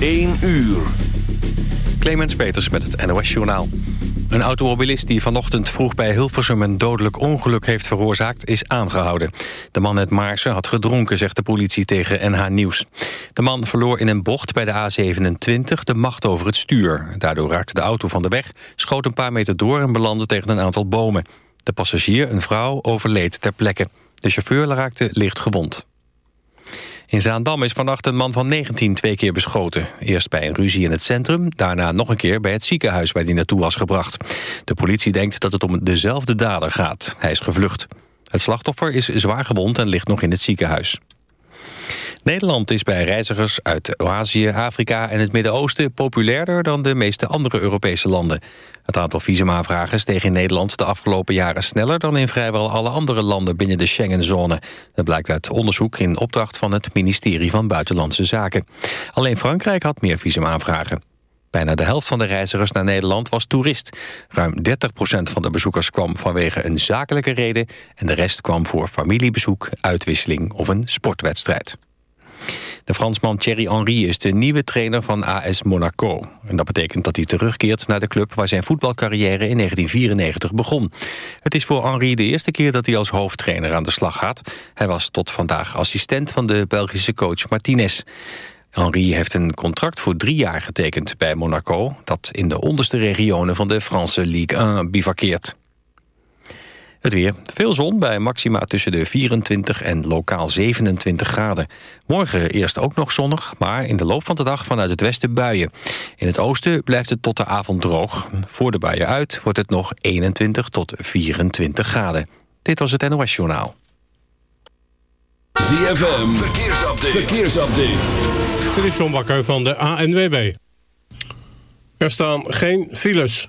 1 uur. Clemens Peters met het NOS Journaal. Een automobilist die vanochtend vroeg bij Hilversum een dodelijk ongeluk heeft veroorzaakt, is aangehouden. De man uit Maarsen had gedronken, zegt de politie tegen NH Nieuws. De man verloor in een bocht bij de A27 de macht over het stuur. Daardoor raakte de auto van de weg, schoot een paar meter door en belandde tegen een aantal bomen. De passagier, een vrouw, overleed ter plekke. De chauffeur raakte licht gewond. In Zaandam is vannacht een man van 19 twee keer beschoten. Eerst bij een ruzie in het centrum, daarna nog een keer bij het ziekenhuis waar hij naartoe was gebracht. De politie denkt dat het om dezelfde dader gaat. Hij is gevlucht. Het slachtoffer is zwaar gewond en ligt nog in het ziekenhuis. Nederland is bij reizigers uit Azië, Afrika en het Midden-Oosten... populairder dan de meeste andere Europese landen. Het aantal visumaanvragen steeg in Nederland de afgelopen jaren sneller... dan in vrijwel alle andere landen binnen de Schengenzone. Dat blijkt uit onderzoek in opdracht van het ministerie van Buitenlandse Zaken. Alleen Frankrijk had meer visumaanvragen. Bijna de helft van de reizigers naar Nederland was toerist. Ruim 30% van de bezoekers kwam vanwege een zakelijke reden... en de rest kwam voor familiebezoek, uitwisseling of een sportwedstrijd. De Fransman Thierry Henry is de nieuwe trainer van AS Monaco. En dat betekent dat hij terugkeert naar de club waar zijn voetbalcarrière in 1994 begon. Het is voor Henry de eerste keer dat hij als hoofdtrainer aan de slag gaat. Hij was tot vandaag assistent van de Belgische coach Martinez. Henry heeft een contract voor drie jaar getekend bij Monaco... dat in de onderste regionen van de Franse Ligue 1 bivakkeert. Het weer. Veel zon bij maxima tussen de 24 en lokaal 27 graden. Morgen eerst ook nog zonnig, maar in de loop van de dag vanuit het westen buien. In het oosten blijft het tot de avond droog. Voor de buien uit wordt het nog 21 tot 24 graden. Dit was het NOS Journaal. ZFM, verkeersupdate. verkeersupdate. Dit is John Bakker van de ANWB. Er staan geen files.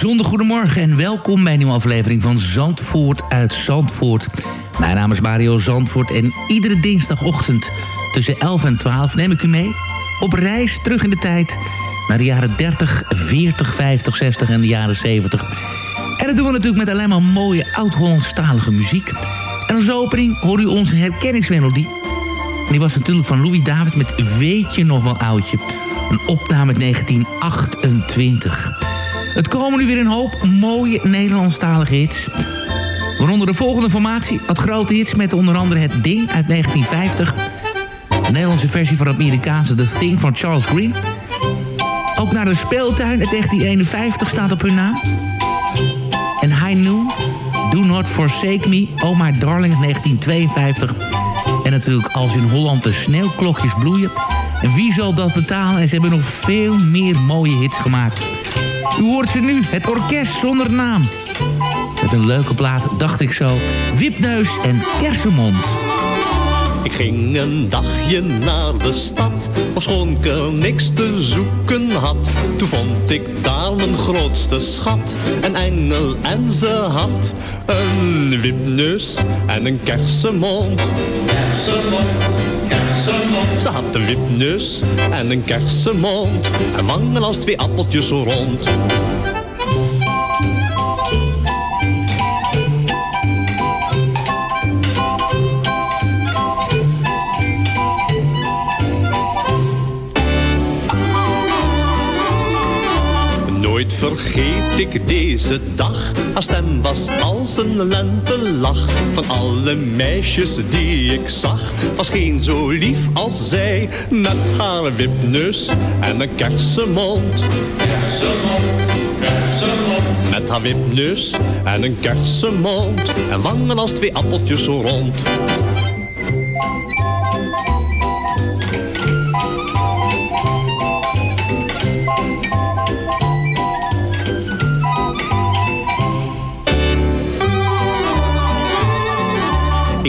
Bijzonder goedemorgen en welkom bij een nieuwe aflevering van Zandvoort uit Zandvoort. Mijn naam is Mario Zandvoort en iedere dinsdagochtend tussen 11 en 12 neem ik u mee op reis terug in de tijd naar de jaren 30, 40, 50, 60 en de jaren 70. En dat doen we natuurlijk met alleen maar mooie oud-Hollandstalige muziek. En als opening hoor u onze herkenningsmelodie. En die was natuurlijk van Louis David met Weet je nog wel oudje. Een opname uit 1928. Het komen nu weer een hoop mooie Nederlandstalige hits. Waaronder de volgende formatie had grote hits met onder andere Het Ding uit 1950. De Nederlandse versie van het Amerikaanse The Thing van Charles Green. Ook naar de speeltuin uit 1951 staat op hun naam. En High Noon, Do Not Forsake Me, Oh My Darling uit 1952. En natuurlijk Als in Holland de sneeuwklokjes bloeien. En wie zal dat betalen? En ze hebben nog veel meer mooie hits gemaakt. U hoort ze nu, het orkest zonder naam. Met een leuke plaat, dacht ik zo. Wipneus en Kersenmond. Ik ging een dagje naar de stad, ofschoon ik er niks te zoeken had. Toen vond ik daar mijn grootste schat, een engel en ze had een wipneus en een kersenmond. Kersenmond, kersenmond. Ze had een wipneus en een kersenmond, en wangen als twee appeltjes rond. Vergeet ik deze dag. Haar stem was als een lentelach. Van alle meisjes die ik zag, was geen zo lief als zij. Met haar wipneus en een kersenmond. Kersenmond, kersenmond. Met haar wipneus en een kersenmond. En wangen als twee appeltjes rond.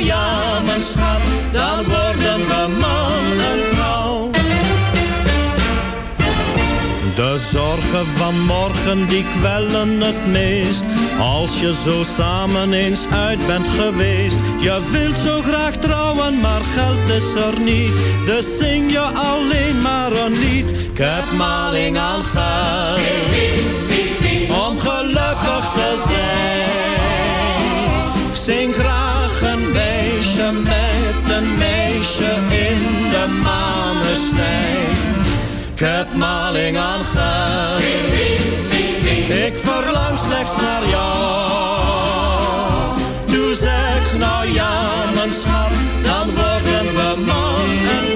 Ja, mijn schat, dan worden we man en vrouw. De zorgen van morgen die kwellen het meest. Als je zo samen eens uit bent geweest. Je wilt zo graag trouwen, maar geld is er niet. Dus zing je alleen maar een lied. Ik heb maling aan geld. Om gelukkig te zijn. Zing graag een wijsje met een meisje in de maneschijn ik heb maling aan geld. Ik verlang slechts naar jou. Doe zeg nou ja, mijn schat, dan worden we man en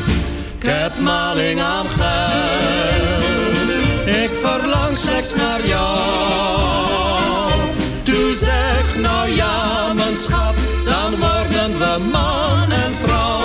Ik heb maling aan geld. Ik verlang slechts naar jou. Toe zeg nou ja, mijn schat, dan worden we man en vrouw.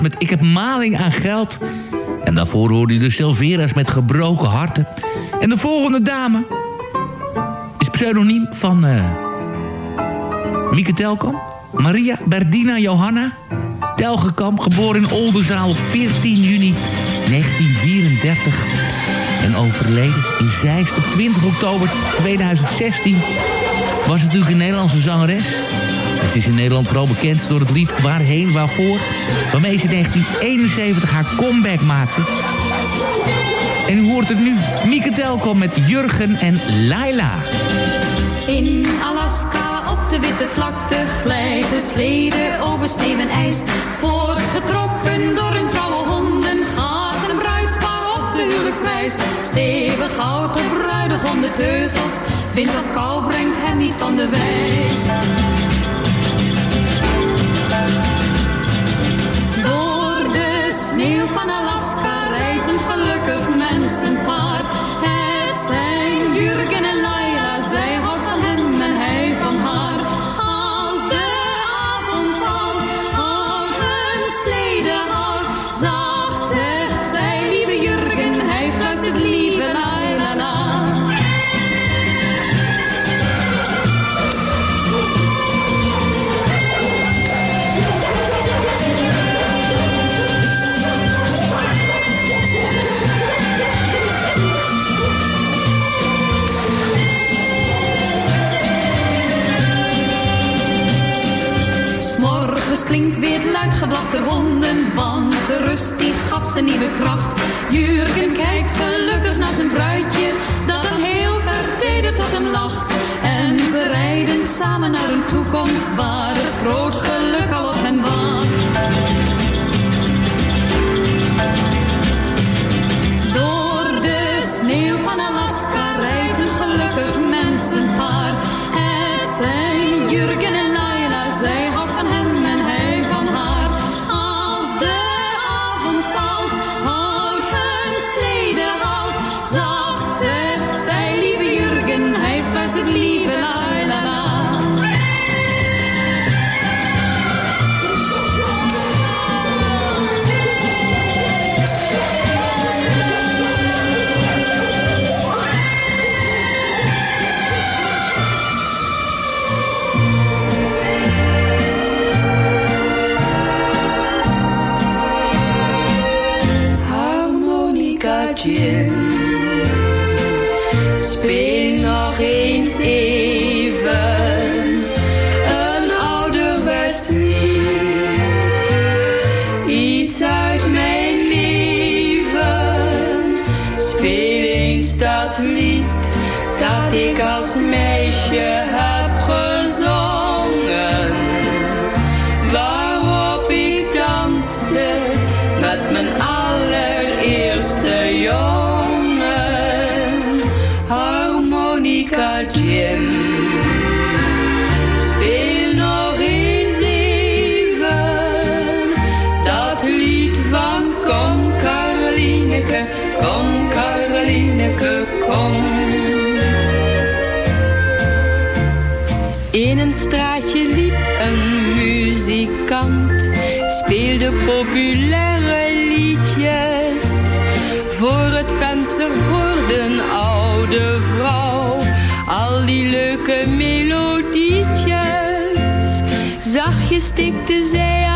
Met Ik heb maling aan geld. En daarvoor hoorde u de Silvera's met gebroken harten. En de volgende dame is pseudoniem van eh Mieke Telkamp. Maria Berdina Johanna Telgekamp, geboren in Oldenzaal op 14 juni 1934. En overleden in Zeist op 20 oktober 2016 was natuurlijk een Nederlandse zangeres. Ze is in Nederland vooral bekend door het lied Waarheen Waarvoor... waarmee ze in 1971 haar comeback maakte. En u hoort het nu, Mieke Telkom met Jurgen en Laila. In Alaska op de witte vlakte glijdt de slede over sneeuw en ijs. Voortgetrokken door hun trouwe honden gaat een bruidspaar op de huwelijksreis. Stevig houdt de bruidegom de teugels, wind of kou brengt hem niet van de wijs. Sneeuw van Alaska rijdt een gelukkig mensenpaar. Het zijn Jurgen en Laila, zij houdt klinkt weer luid geblaf der honden, want de rust die gaf ze nieuwe kracht. Jurgen kijkt gelukkig naar zijn bruidje, dat al heel vertederd tot hem lacht. En ze rijden samen naar een toekomst, waar het groot geluk al op hen wacht. Door de sneeuw van Alaska rijdt een gelukkig mensenpaar. Het zijn Jurgen en Laila, zij houdt hij fluistert lieve meisje speelde populaire liedjes. Voor het venster hoorde oude vrouw al die leuke melodietjes. Zachtjes tikte zij aan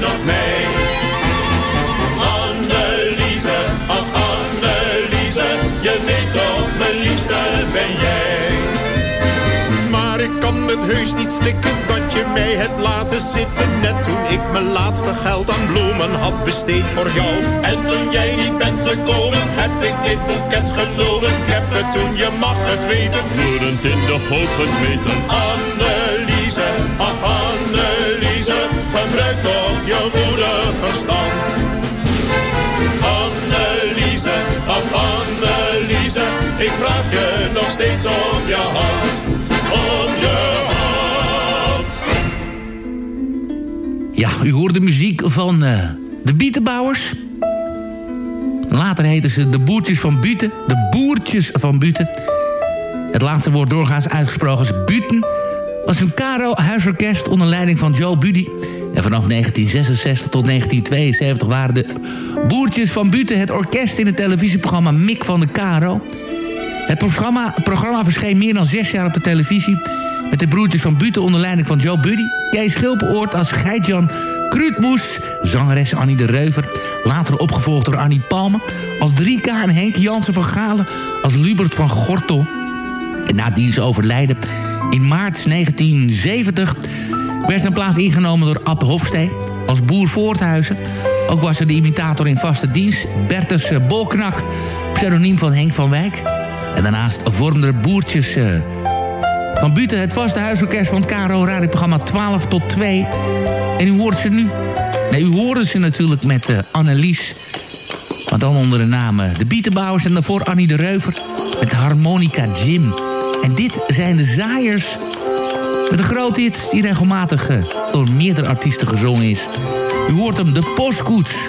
Zijn op mij? Anneliese, ach Anneliese, je weet toch, mijn liefste ben jij. Maar ik kan het heus niet slikken dat je mij hebt laten zitten. Net toen ik mijn laatste geld aan bloemen had besteed voor jou. En toen jij niet bent gekomen, heb ik dit boeket genomen. Ik heb het toen, je mag het weten, woedend in de goot gesmeten. Anneliese, ach Anneliese, gebruik toch je goede verstand. Anneliese, ach Anneliese, ik vraag je nog steeds om je hand, om je hand. Ja, u hoort de muziek van uh, de Bietenbouwers. Later heten ze de Boertjes van Buten. De Boertjes van Buten. Het laatste wordt doorgaans uitgesproken als Buten. was een Caro huisorkest onder leiding van Joe Buddy. En vanaf 1966 tot 1972 waren de Boertjes van Buten... het orkest in het televisieprogramma Mik van de Caro. Het programma, programma verscheen meer dan zes jaar op de televisie... met de Broertjes van Buten onder leiding van Joe Buddy... Kees Schilpeoort als Geitjan Kruutmoes... zangeres Annie de Reuver... later opgevolgd door Annie Palme... als 3K en Henk Jansen van Galen... als Lubert van Gortel... En na diens overlijden in maart 1970 werd zijn plaats ingenomen door Ab Hofstee als boer Voorthuizen. Ook was er de imitator in vaste dienst, Bertus eh, Bolknak, pseudoniem van Henk van Wijk. En daarnaast vormden er boertjes uh, van Buten het vaste huisorkest van het KRO radioprogramma 12 tot 2. En u hoort ze nu. Nee, u hoorde ze natuurlijk met uh, Annelies. Maar dan onder de naam De Bietenbouwers en daarvoor Annie de Reuver met Harmonica Jim. En dit zijn de zaaiers. Met een groot hit die regelmatig uh, door meerdere artiesten gezongen is. U hoort hem, de postkoets.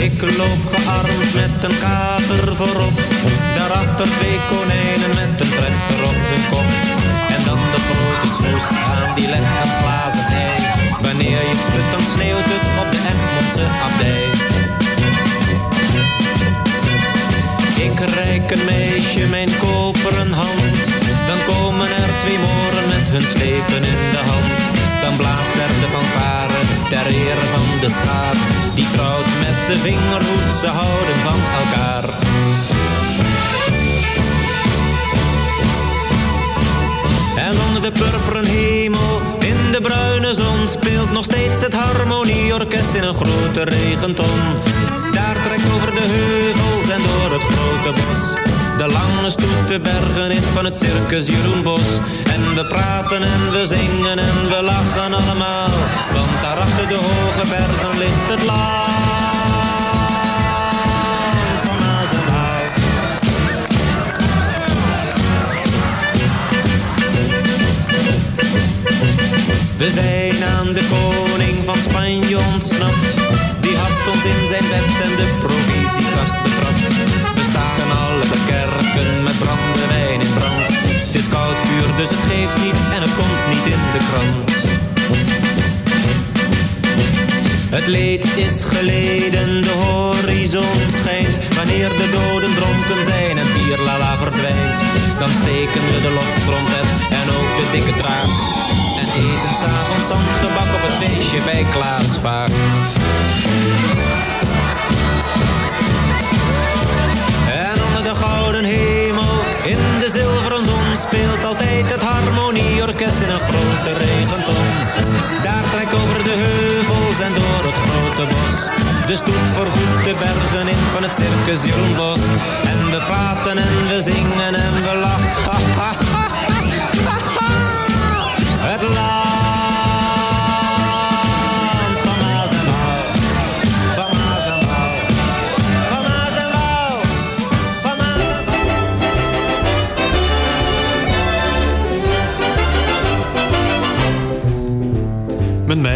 Ik loop gearmd met een kater voorop. Daarachter twee konijnen met een trechter op de kop. En dan de grote snoes aan die legt een glazen ei. Wanneer je schudt dan sneeuwt het op de Egmondse abdij. Ik reik een meisje mijn koperen hand. Dan komen er twee moren met hun slepen in de hand. Dan blaast er de fanfare ter ere van de schaar. Die trouwt met de vingerhoed, ze houden van elkaar. En onder de purperen hemel, in de bruine zon... speelt nog steeds het harmonieorkest in een grote regenton. Daar trekt over de heuvels en door het grote bos... de lange stoet de bergen in van het circus Jeroen Bos. En we praten en we zingen en we lachen allemaal... want daar achter de hoge bergen ligt het land van Waal. We zijn aan de koning van Spanje ontsnapt. Dus het geeft niet en het komt niet in de krant. Het leed is geleden, de horizon schijnt. Wanneer de doden dronken zijn en bierlala verdwijnt. Dan steken we de loftrompet en ook de dikke draak. En eten s'avonds zandgebak op het feestje bij Klaas. En onder de gouden hemel, in het harmonieorkest in een grote regenton. Daar trekt over de heuvels en door het grote bos. De stoet voorgoed de bergen in van het circus. En we praten en we zingen en we lachen.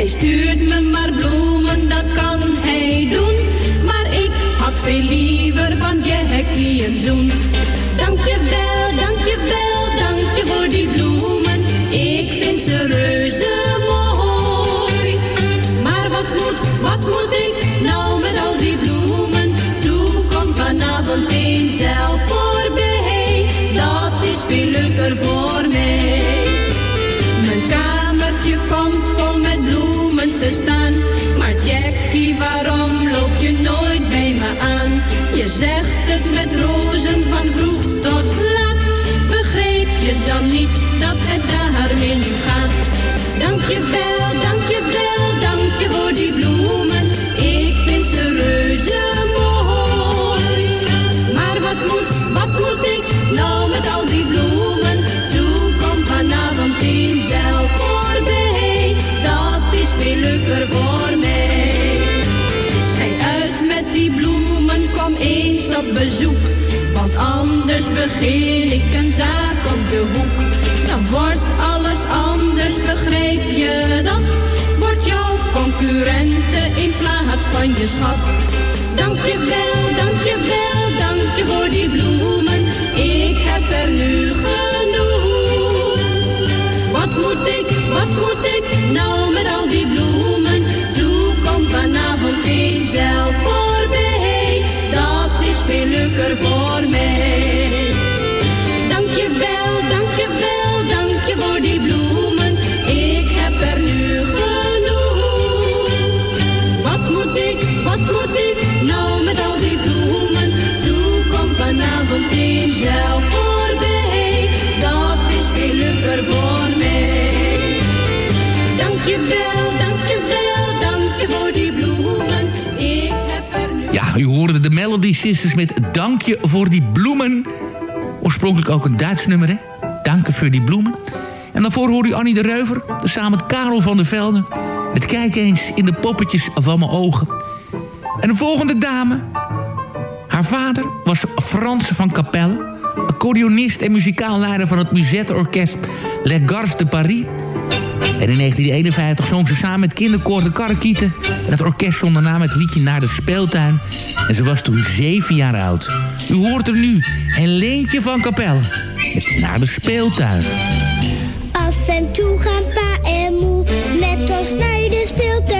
Hij stuurt me maar bloemen, dat kan hij doen. Maar ik had veel liever van Jackie een zoen. Zelf voorbij. Dat is veel leuker voor mij. Mijn kamertje komt vol met bloemen te staan. Maar Jackie, waarom loop je nooit bij me aan? Je zegt het met rozen van vroeg tot laat. Begreep je dan niet dat het daarmee nu gaat? Dankjewel, dankjewel, begin ik een zaak op de hoek. Dan wordt alles anders, begrijp je dat? Wordt jouw concurrente in plaats van je schat. Dankjewel, dankjewel, dankje voor die bloemen. Ik heb er nu genoeg. Wat moet ik, wat moet ik Melody Sisters met Dankje voor die bloemen. Oorspronkelijk ook een Duits nummer, hè? Danken voor die bloemen. En daarvoor hoorde u Annie de Reuver, samen met Karel van der Velde. Het kijk eens in de poppetjes van mijn ogen. En de volgende dame. Haar vader was Frans van Capelle. Accordeonist en muzikaal leider van het Musettenorkest Les Gars de Paris. En in 1951 zong ze samen met kinderkoor de Karrekieten. En het orkest daarna het liedje Naar de Speeltuin. En ze was toen zeven jaar oud. U hoort er nu een leentje van Capelle. Met Naar de Speeltuin. Af en toe gaan pa en moe met ons naar de speeltuin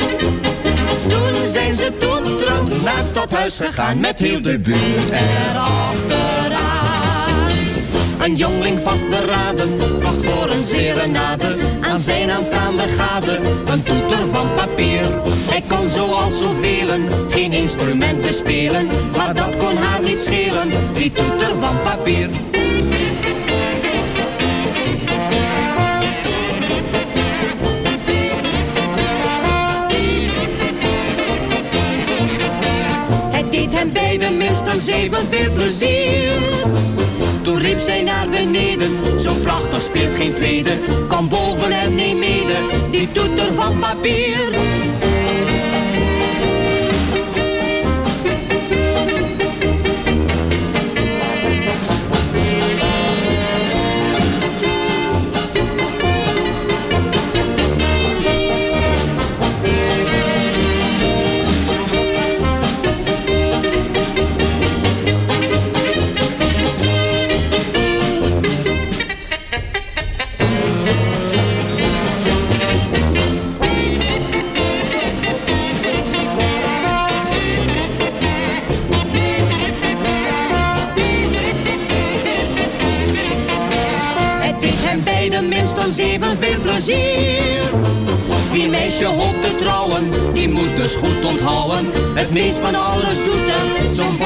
Toen zijn ze toetrand naar het stadhuis gegaan met heel de buurt erachteraan. Een jongling vastberaden kocht voor een serenade aan zijn aanstaande gade een toeter van papier. Hij kon zoals zoveel geen instrument bespelen, maar dat kon haar niet schelen, die toeter van papier. Deed hen beiden minstens evenveel plezier. Toen riep zij naar beneden, zo prachtig speelt geen tweede. Kom boven en neem mede, die toeter van papier. Plezier. Wie meisje hoopt te trouwen, die moet dus goed onthouden. Het meest van alles doet er zo'n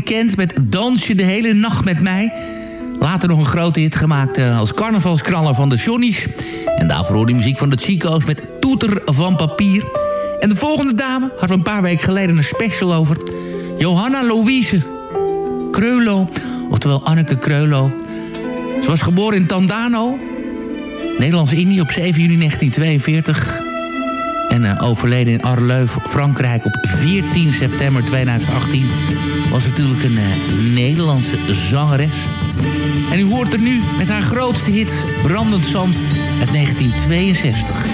kent met Dans je de hele nacht met mij. Later nog een grote hit gemaakt eh, als carnavalskraller van de Johnny's. En daarvoor hoorde muziek van de Chico's met Toeter van Papier. En de volgende dame had we een paar weken geleden een special over. Johanna Louise Kreulo, oftewel Anneke Kreulo. Ze was geboren in Tandano, Nederlands-Indië op 7 juni 1942. En eh, overleden in Arleuve, Frankrijk op 14 september 2018... was natuurlijk een eh, Nederlandse zangeres. En u hoort er nu met haar grootste hit Brandend Zand uit 1962.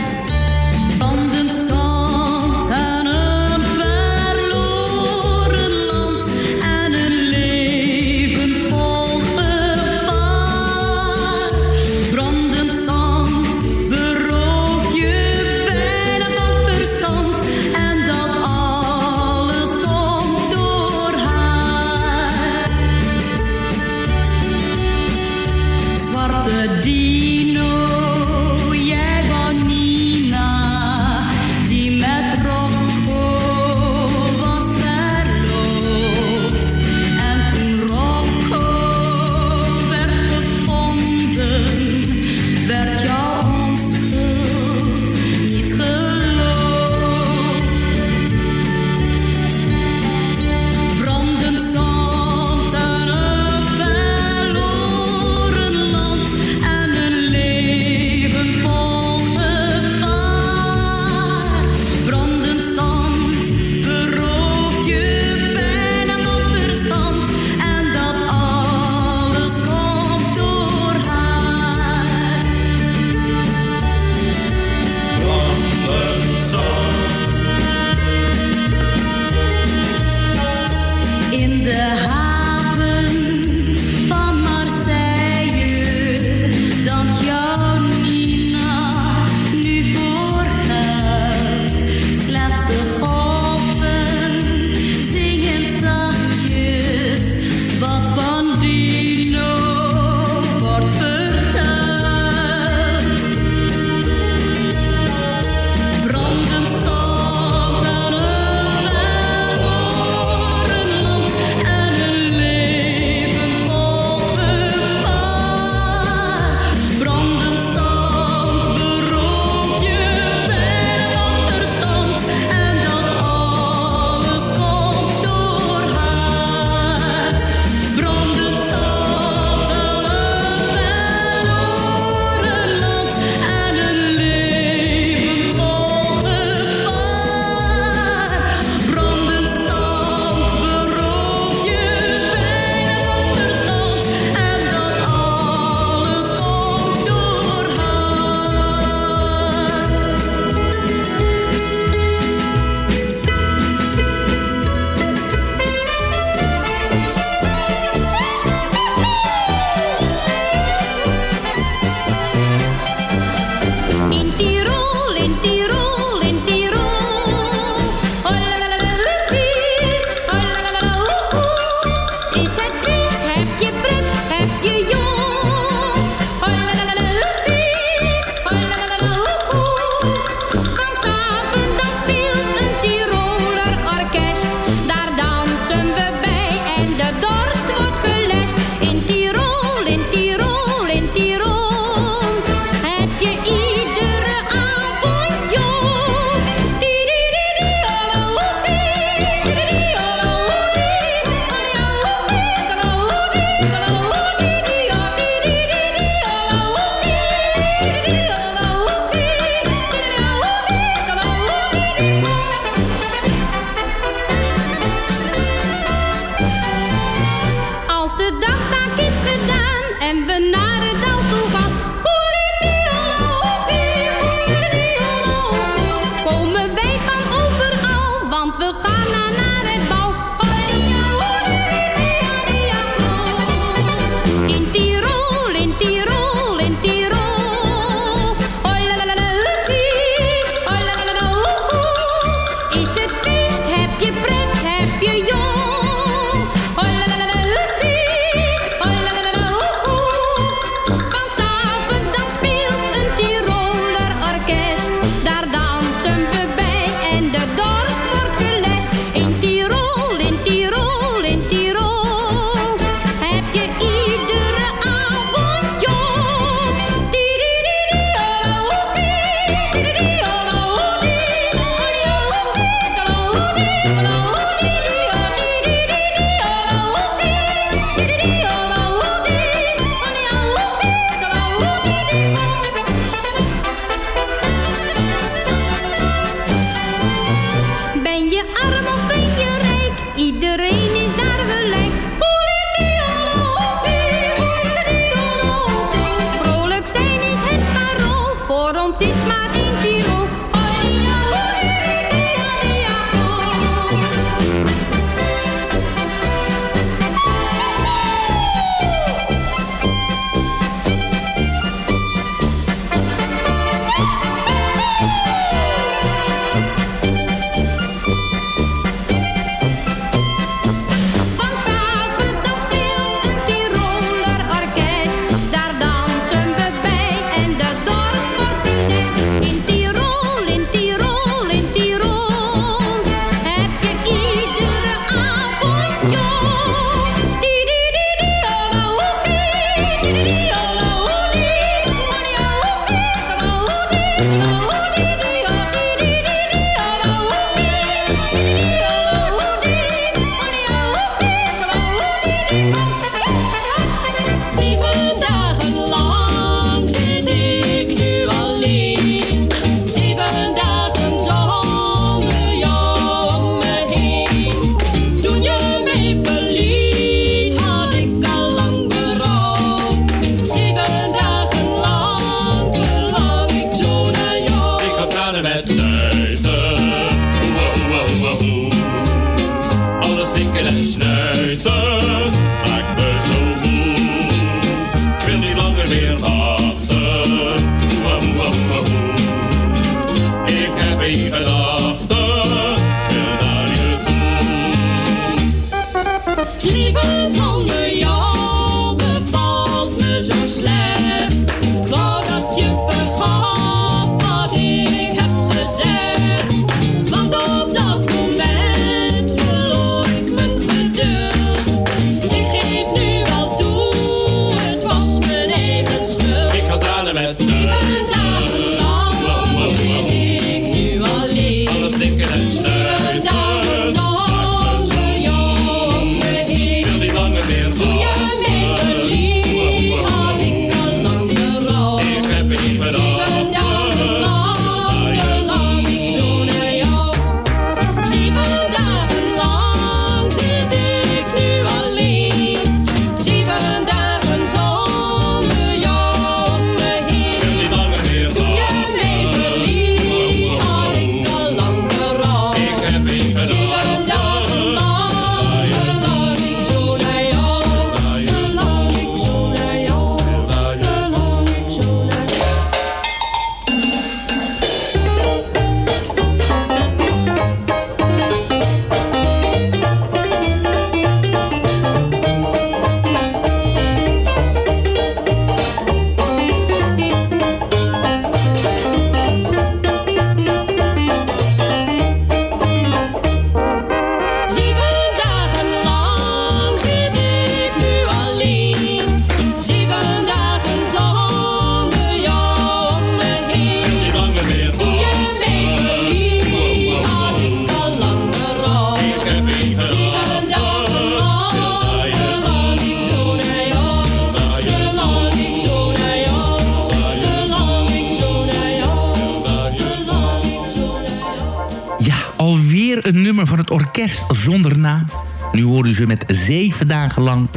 Met zeven dagen lang.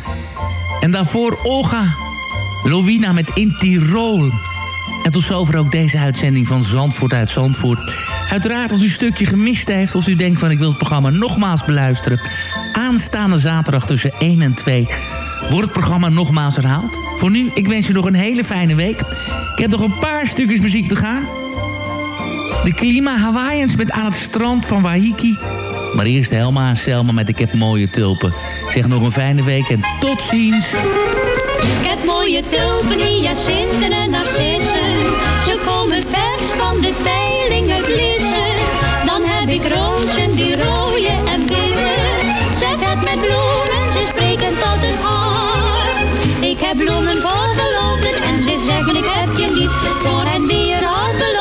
En daarvoor Olga Lovina met In Tirol. En tot zover ook deze uitzending van Zandvoort uit Zandvoort. Uiteraard als u een stukje gemist heeft... of u denkt van ik wil het programma nogmaals beluisteren... aanstaande zaterdag tussen 1 en 2 wordt het programma nogmaals herhaald. Voor nu, ik wens u nog een hele fijne week. Ik heb nog een paar stukjes muziek te gaan. De Klima Hawaiians met Aan het strand van Waikiki. Maar eerst Helma en Selma met Ik heb mooie tulpen. Zeg nog een fijne week en tot ziens. Ik heb mooie tulpen, hyacinten en narcissen. Ze komen vers van de veilingen blissen. Dan heb ik rozen die rooien en witte. Zeg het met bloemen, ze spreken tot het hart. Ik heb bloemen voor geloofden en ze zeggen ik heb je lief. Voor hen die had beloofd